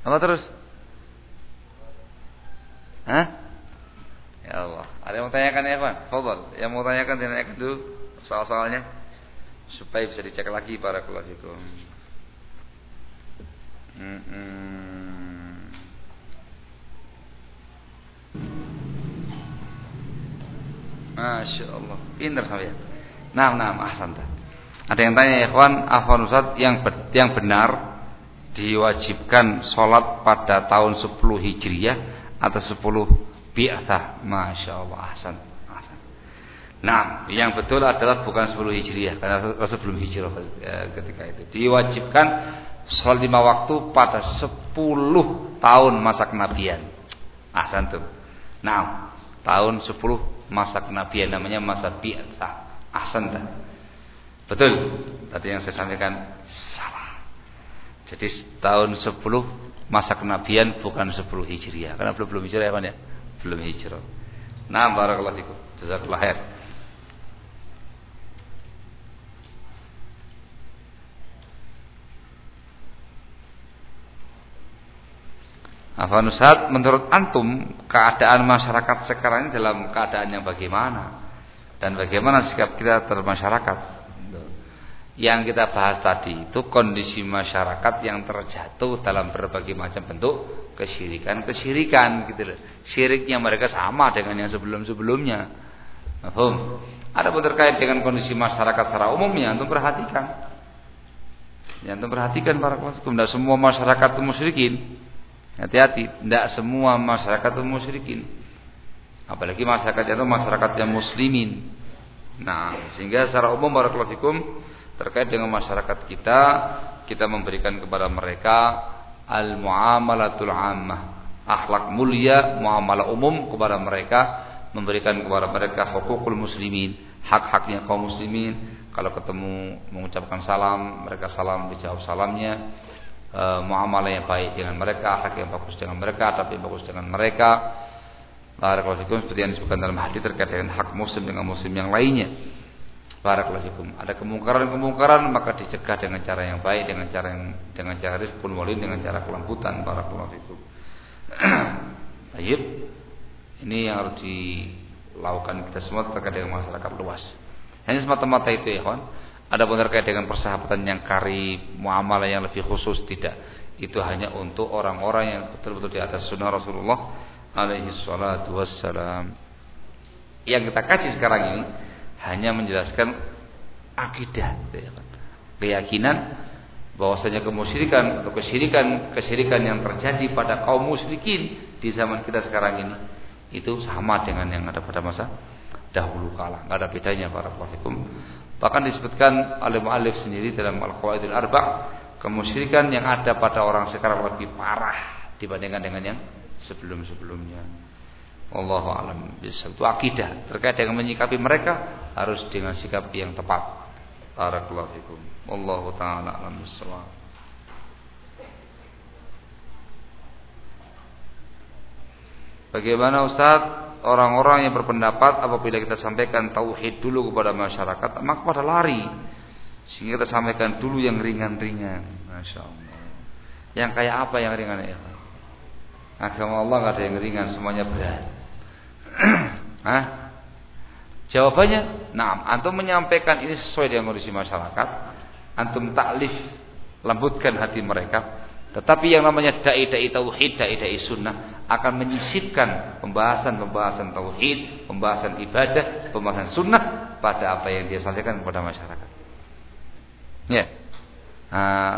Apa terus? Hah? Ya Allah. Ada yang mau tanyakan ya, Pak? Fadal. Yang mau tanyakan ditanyakan dulu soal-soalnya supaya bisa dicek lagi para fikum. Hmm, hmm. Masya Allah. Pinter sampai ya. Nah, nah, ahsan Ada yang tanya ya, kawan, Afwan Ustaz yang yang benar diwajibkan sholat pada tahun 10 Hijriah atau 10 Bi'athah. Masya Allah, ahsan. Nah, yang betul adalah bukan 10 Hijriah karena sebelum hijrah eh, ketika itu. Diwajibkan sholat lima waktu pada 10 tahun masa kenabian. Ahsan tuh. Nah, tahun 10 masa kenabian namanya masa bi'atsah. Ahsan dah. Betul. Tadi yang saya sampaikan salah. Jadi tahun 10 masa kenabian bukan 10 Hijriah. Karena belum belum Hijriah ya, kan ya? Belum Hijrah. Nah, barakallahu fikum. Jazakallahu khair. Afan Ustaz, menurut antum keadaan masyarakat sekarang ini dalam keadaan yang bagaimana? Dan bagaimana sikap kita terhadap masyarakat? Yang kita bahas tadi itu kondisi masyarakat yang terjatuh dalam berbagai macam bentuk kesyirikan-kesyirikan gitu loh. Syiriknya mereka sama dengan yang sebelum-sebelumnya. Paham? Ada pun terkait dengan kondisi masyarakat secara umumnya antum perhatikan. Yang antum perhatikan para kaum, tidak semua masyarakat itu musyrikin. Hati-hati, tidak semua masyarakat itu musyrikin. Apalagi masyarakat itu masyarakat yang muslimin. Nah, sehingga secara umum barakallahu fikum terkait dengan masyarakat kita, kita memberikan kepada mereka al-muamalatul ammah. Akhlak mulia, muamalah umum kepada mereka, memberikan kepada mereka hukukul muslimin, hak-haknya kaum muslimin. Kalau ketemu mengucapkan salam, mereka salam dijawab salamnya e, muamalah yang baik dengan mereka, akhlak yang bagus dengan mereka, yang bagus dengan mereka. Barakallahu seperti yang disebutkan dalam hadis terkait dengan hak muslim dengan muslim yang lainnya. Barakallahu fikum. Ada kemungkaran-kemungkaran maka dicegah dengan cara yang baik, dengan cara yang dengan cara rizqun walin, dengan cara kelembutan. Barakallahu fikum. Ini yang harus dilakukan kita semua terkait dengan masyarakat luas. Hanya semata-mata itu ya kawan. Ada pun terkait dengan persahabatan yang karib, muamalah yang lebih khusus tidak. Itu hanya untuk orang-orang yang betul-betul di atas sunnah Rasulullah alaihi salatu wassalam. Yang kita kaji sekarang ini hanya menjelaskan akidah, keyakinan bahwasanya kemusyrikan atau kesyirikan kesyirikan yang terjadi pada kaum musyrikin di zaman kita sekarang ini itu sama dengan yang ada pada masa dahulu kala, nggak ada bedanya para fikum. Bahkan disebutkan oleh mu'alif sendiri dalam Al-Qawaidul Arba' kemusyrikan yang ada pada orang sekarang lebih parah dibandingkan dengan yang sebelum-sebelumnya. Allahu a'lam Itu akidah. Terkait dengan menyikapi mereka harus dengan sikap yang tepat. Barakallahu fikum. Wallahu taala alam bissawab. Bagaimana Ustaz orang-orang yang berpendapat apabila kita sampaikan tauhid dulu kepada masyarakat maka pada lari. Sehingga kita sampaikan dulu yang ringan-ringan. Masya Allah yang kayak apa yang ringan ya agama Allah nggak ada yang ringan semuanya berat Hah? jawabannya nah antum menyampaikan ini sesuai dengan kondisi masyarakat antum taklif lembutkan hati mereka tetapi yang namanya dai-dai tauhid, dai-dai sunnah akan menyisipkan pembahasan-pembahasan tauhid, pembahasan ibadah, pembahasan sunnah pada apa yang dia sampaikan kepada masyarakat. Ya. Nah,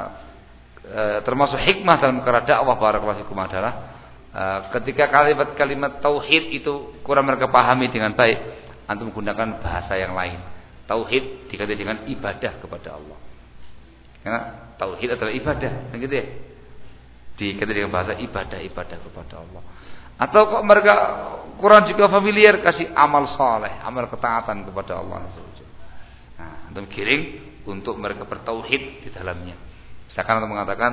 termasuk hikmah dalam perkara dakwah barakallahu fikum adalah ketika kalimat-kalimat tauhid itu kurang mereka pahami dengan baik, antum menggunakan bahasa yang lain. Tauhid diganti dengan ibadah kepada Allah. Karena tauhid adalah ibadah, gitu ya dikatakan dengan bahasa ibadah-ibadah kepada Allah. Atau kok mereka kurang juga familiar kasih amal soleh, amal ketaatan kepada Allah. Nah, untuk kiring untuk mereka bertauhid di dalamnya. Misalkan untuk mengatakan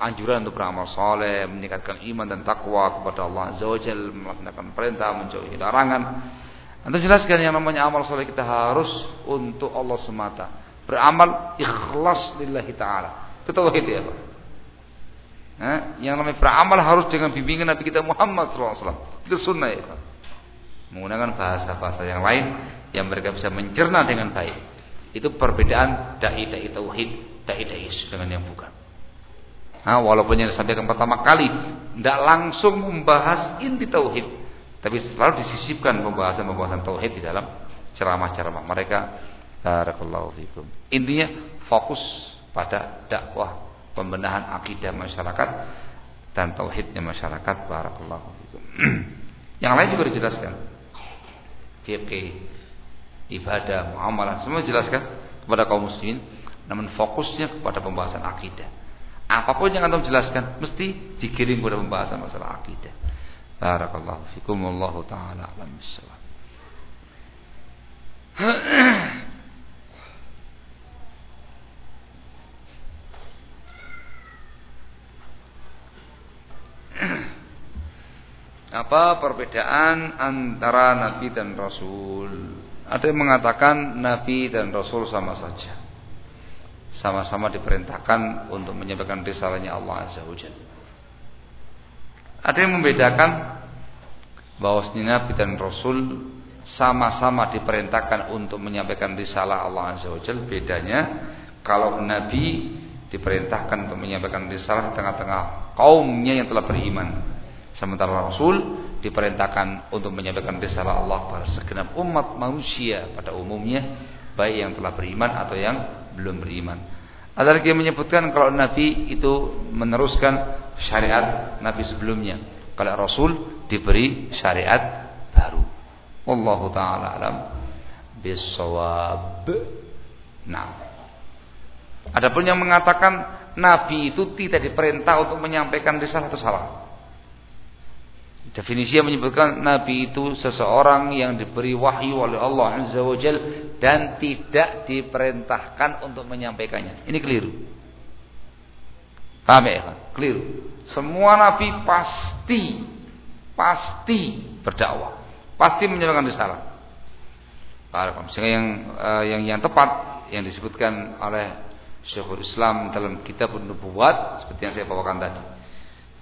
anjuran untuk beramal soleh, meningkatkan iman dan takwa kepada Allah Azza melaksanakan perintah, menjauhi larangan. Anda jelaskan yang namanya amal soleh kita harus untuk Allah semata. Beramal ikhlas lillahi ta'ala. Itu tauhid ya Pak. Nah, yang namanya beramal harus dengan bimbingan Nabi kita Muhammad SAW. Itu sunnah ya. Menggunakan bahasa-bahasa yang lain yang mereka bisa mencerna dengan baik. Itu perbedaan dai-dai tauhid, dai-dai dengan yang bukan. Nah, walaupun yang disampaikan pertama kali tidak langsung membahas inti tauhid, tapi selalu disisipkan pembahasan-pembahasan tauhid di dalam ceramah-ceramah mereka. Barakallahu. Intinya fokus pada dakwah pembenahan akidah masyarakat dan tauhidnya masyarakat barakallahu fikum. Yang lain juga dijelaskan. Fikih, ibadah, muamalah semua dijelaskan kepada kaum muslimin namun fokusnya kepada pembahasan akidah. Apa pun yang antum jelaskan mesti dikirim kepada pembahasan masalah akidah. Barakallahu fikum wallahu taala alam bisawab. Apa perbedaan antara nabi dan rasul? Ada yang mengatakan nabi dan rasul sama saja. Sama-sama diperintahkan untuk menyampaikan risalahnya Allah Azza wa Ada yang membedakan bahwasanya nabi dan rasul sama-sama diperintahkan untuk menyampaikan risalah Allah Azza wa Bedanya kalau nabi diperintahkan untuk menyampaikan risalah di tengah-tengah kaumnya yang telah beriman Sementara Rasul diperintahkan untuk menyampaikan risalah Allah pada segenap umat manusia pada umumnya, baik yang telah beriman atau yang belum beriman. Ada lagi yang menyebutkan kalau Nabi itu meneruskan syariat Nabi sebelumnya. Kalau Rasul diberi syariat baru. Wallahu taala alam bisawab. Nah. Adapun yang mengatakan Nabi itu tidak diperintah untuk menyampaikan risalah itu salah. Definisi yang menyebutkan Nabi itu seseorang yang diberi wahyu oleh Allah Azza wa Jal dan tidak diperintahkan untuk menyampaikannya. Ini keliru. Paham ya? Keliru. Semua Nabi pasti pasti berdakwah, pasti menyampaikan risalah. Sehingga yang uh, yang yang tepat yang disebutkan oleh Syekhul Islam dalam kitab Nubuwat seperti yang saya bawakan tadi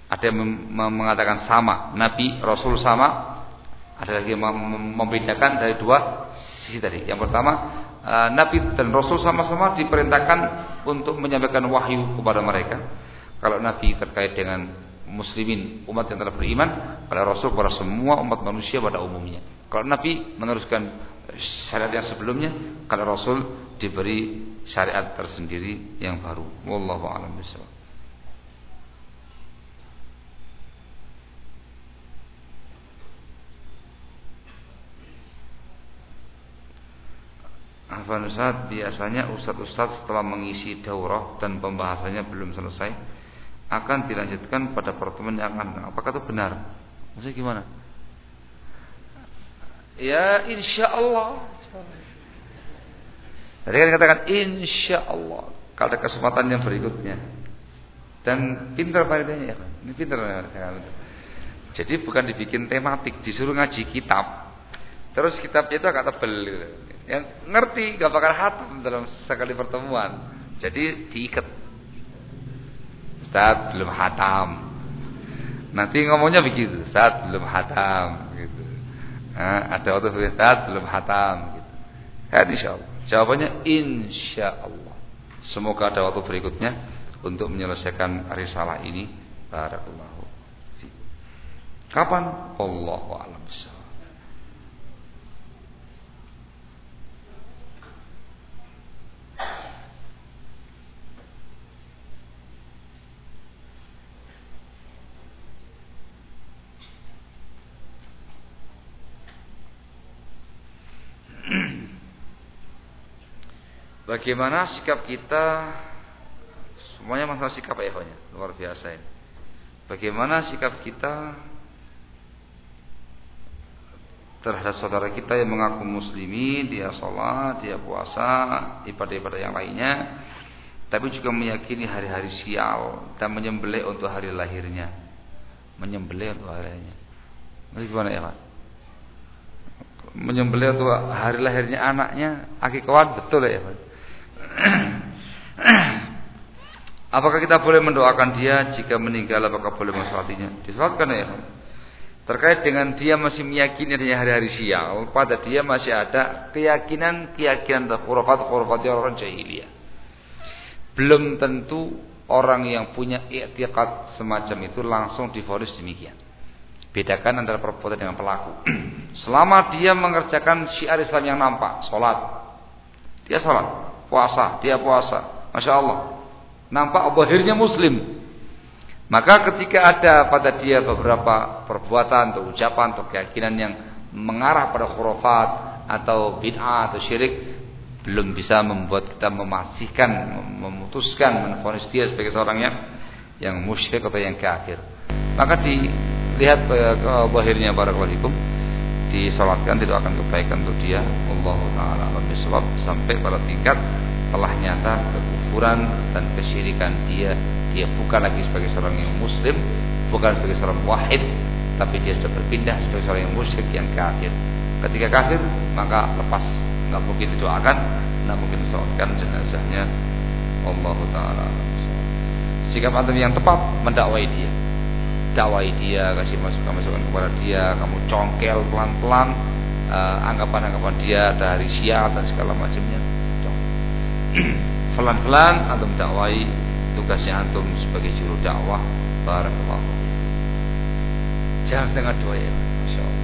ada yang mengatakan sama, Nabi, Rasul sama. Ada lagi yang membedakan dari dua sisi tadi. Yang pertama, eh, Nabi dan Rasul sama-sama diperintahkan untuk menyampaikan wahyu kepada mereka. Kalau Nabi terkait dengan muslimin umat yang telah beriman, kalau Rasul kepada semua umat manusia pada umumnya. Kalau Nabi meneruskan syariat yang sebelumnya, kalau Rasul diberi syariat tersendiri yang baru. Wallahu a'lam. Afan Ustaz, biasanya Ustaz-Ustaz setelah mengisi daurah dan pembahasannya belum selesai akan dilanjutkan pada pertemuan yang akan datang. Apakah itu benar? Maksudnya gimana? Ya insya Allah. Tadi kan katakan insya Allah. Kalau ada kesempatan yang berikutnya. Dan pintar faedahnya ya. Ini pintar Jadi bukan dibikin tematik, disuruh ngaji kitab. Terus kitabnya itu agak tebel gitu yang ngerti gak bakal hatam dalam sekali pertemuan. Jadi diikat. Ustaz belum hatam. Nanti ngomongnya begitu, Ustaz belum hatam gitu. Nah, ada waktu Ustaz belum hatam gitu. Ya insyaallah. Jawabannya insyaallah. Semoga ada waktu berikutnya untuk menyelesaikan risalah ini. Barakallahu Kapan? Allahu a'lam Bagaimana sikap kita? Semuanya masalah sikap ya Luar biasa ini. Bagaimana sikap kita Terhadap saudara kita yang mengaku muslimi Dia sholat, dia puasa Ibadah-ibadah yang lainnya Tapi juga meyakini hari-hari sial Dan menyembelih untuk hari lahirnya. Menyembelih untuk hari lahirnya. Bagaimana ya? Menyembelih untuk hari lahirnya anaknya Akikawan betul ya Pak Apakah kita boleh mendoakan dia jika meninggal? Apakah boleh mensolatinya? Disolatkan ya. Terkait dengan dia masih meyakini adanya hari-hari sial, pada dia masih ada keyakinan-keyakinan khurafat-khurafat orang jahiliyah. Belum tentu orang yang punya i'tiqad semacam itu langsung difonis demikian. Bedakan antara perbuatan dengan pelaku. Selama dia mengerjakan syiar Islam yang nampak, sholat, dia sholat, puasa, dia puasa, masya Allah, nampak akhirnya Muslim. Maka ketika ada pada dia beberapa perbuatan atau ucapan atau keyakinan yang mengarah pada khurafat atau bid'ah atau syirik belum bisa membuat kita memasihkan, memutuskan, menfonis dia sebagai seorang yang yang musyrik atau yang kafir. Maka dilihat ke akhirnya barakallahu disolatkan tidak akan kebaikan untuk dia Allah taala sebab sampai pada tingkat telah nyata kekufuran dan kesyirikan dia dia bukan lagi sebagai seorang yang muslim, bukan sebagai seorang wahid, tapi dia sudah berpindah sebagai seorang yang musyrik yang kafir. Ketika kafir, maka lepas, nggak mungkin didoakan, nggak mungkin disolatkan jenazahnya. Allah Taala. Sikap antum yang tepat mendakwai dia, dakwai dia, kasih masukan masukan kepada dia, kamu congkel pelan pelan uh, anggapan anggapan dia dari sial dan segala macamnya. pelan pelan antum dakwai tugasnya antum sebagai juru dakwah. Barakallahu jangan setengah dua ya masya Allah.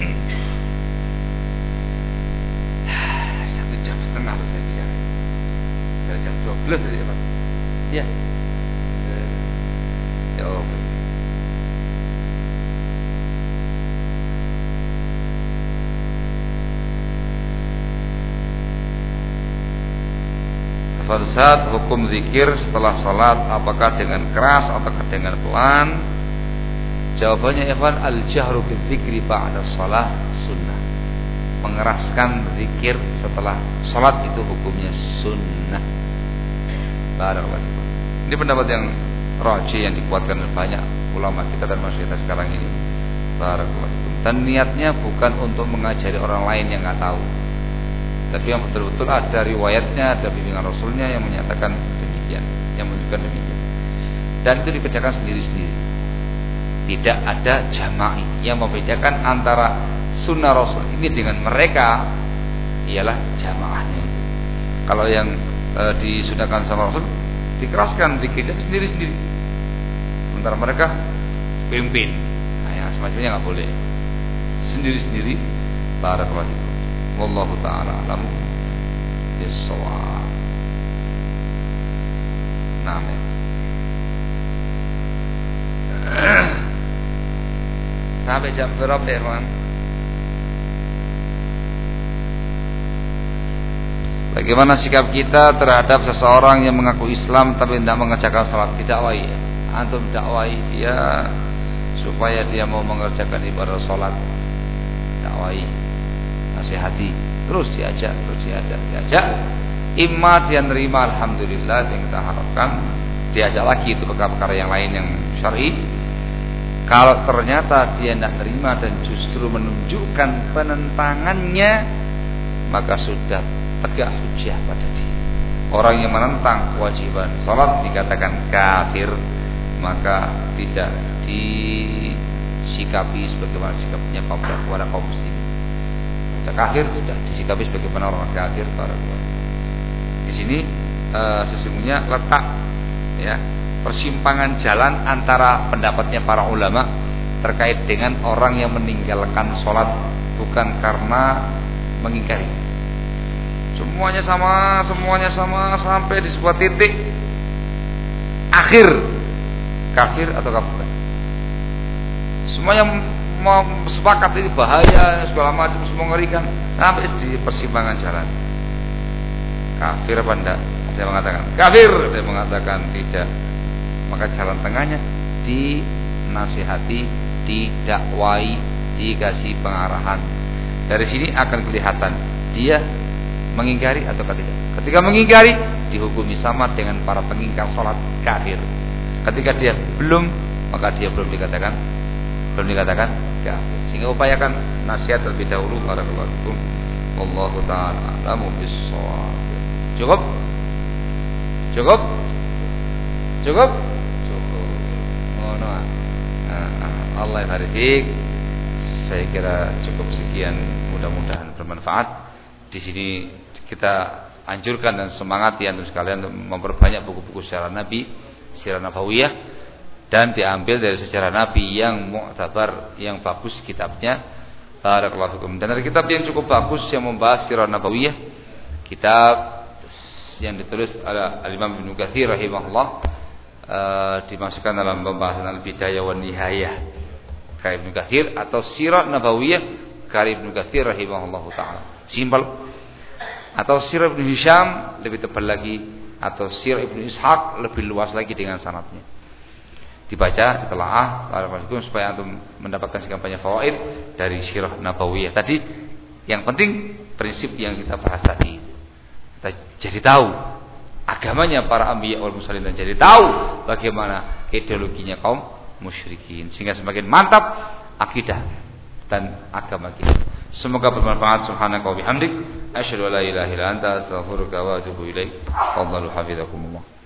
Satu jam setengah saya bicara. Dari jam dua belas ya pak. Ya ya Allah Falsat hukum zikir setelah salat apakah dengan keras atau dengan pelan? Jawabannya ikhwan al-jahru bil zikri ba'da salat sunnah. Mengeraskan zikir setelah salat itu hukumnya sunnah. Barakallahu Ini pendapat yang roji yang dikuatkan oleh banyak ulama kita dan masyarakat sekarang ini. Barakallahu Dan niatnya bukan untuk mengajari orang lain yang nggak tahu tapi yang betul-betul ada riwayatnya, ada bimbingan Rasulnya yang menyatakan demikian, yang menunjukkan demikian. Dan itu dikerjakan sendiri-sendiri. Tidak ada jama'i yang membedakan antara sunnah Rasul ini dengan mereka ialah jamaahnya. Kalau yang e, disunahkan sama Rasul dikeraskan, dikit sendiri-sendiri. Sementara mereka pimpin. Nah, yang semacamnya nggak boleh. Sendiri-sendiri para -sendiri wallahu taala alam bisawab nah sampai jam berapa ya Bagaimana sikap kita terhadap seseorang yang mengaku Islam tapi tidak mengerjakan salat? Didakwai. Ya? Antum dakwai dia supaya dia mau mengerjakan ibadah salat. Dakwai nasihati terus diajak terus diajak diajak. Imma dia nerima alhamdulillah yang kita harapkan diajak lagi itu perkara-perkara yang lain yang syar'i. Kalau ternyata dia tidak nerima dan justru menunjukkan penentangannya maka sudah tegak hujah pada dia. Orang yang menentang kewajiban salat dikatakan kafir maka tidak disikapi sebagaimana sikapnya kepada kaum muslim sudah kafir sudah disikapi sebagai orang kafir para Di sini e, sesungguhnya letak ya persimpangan jalan antara pendapatnya para ulama terkait dengan orang yang meninggalkan sholat bukan karena mengingkari. Semuanya sama, semuanya sama sampai di sebuah titik akhir kafir atau kafir. Semuanya mau sepakat ini bahaya segala macam mengerikan sampai di persimpangan jalan kafir apa enggak yang mengatakan kafir yang mengatakan tidak maka jalan tengahnya dinasihati didakwai dikasih pengarahan dari sini akan kelihatan dia mengingkari atau tidak ketika mengingkari dihukumi sama dengan para pengingkar sholat kafir ketika dia belum maka dia belum dikatakan belum dikatakan kafir. Sehingga upayakan nasihat terlebih dahulu barakallahu fikum. Wallahu taala alamu bis Cukup? Cukup? Cukup? Cukup. Oh, nah, Allah barik. Saya kira cukup sekian. Mudah-mudahan bermanfaat. Di sini kita anjurkan dan semangati antum sekalian untuk memperbanyak buku-buku sejarah Nabi, sejarah Nabawiyah dan diambil dari sejarah Nabi yang mu'tabar, yang bagus kitabnya. Barakallahu fikum. Dan dari kitab yang cukup bagus yang membahas sirah Nabawiyah, kitab yang ditulis oleh Al-Imam Ibnu Katsir rahimahullah uh, dimasukkan dalam pembahasan Al-Bidayah wa Nihayah karya Ibnu Katsir atau Sirah Nabawiyah karya Ibnu Katsir rahimahullah taala. Simpel. Atau Sirah Ibnu Hisham lebih tebal lagi atau Sirah Ibnu Ishaq lebih luas lagi dengan sanatnya. Dibaca, ditelaah, barakallahu supaya antum mendapatkan sekian banyak fawaid dari Sirah Nabawiyah. Tadi yang penting prinsip yang kita bahas tadi. Kita jadi tahu agamanya para ambiya wal mursalin dan jadi tahu bagaimana ideologinya kaum musyrikin sehingga semakin mantap akidah dan agama kita. Semoga bermanfaat subhanaka wa bihamdik asyhadu an la ilaha illa anta wa atubu ilaik. Hafizakumullah.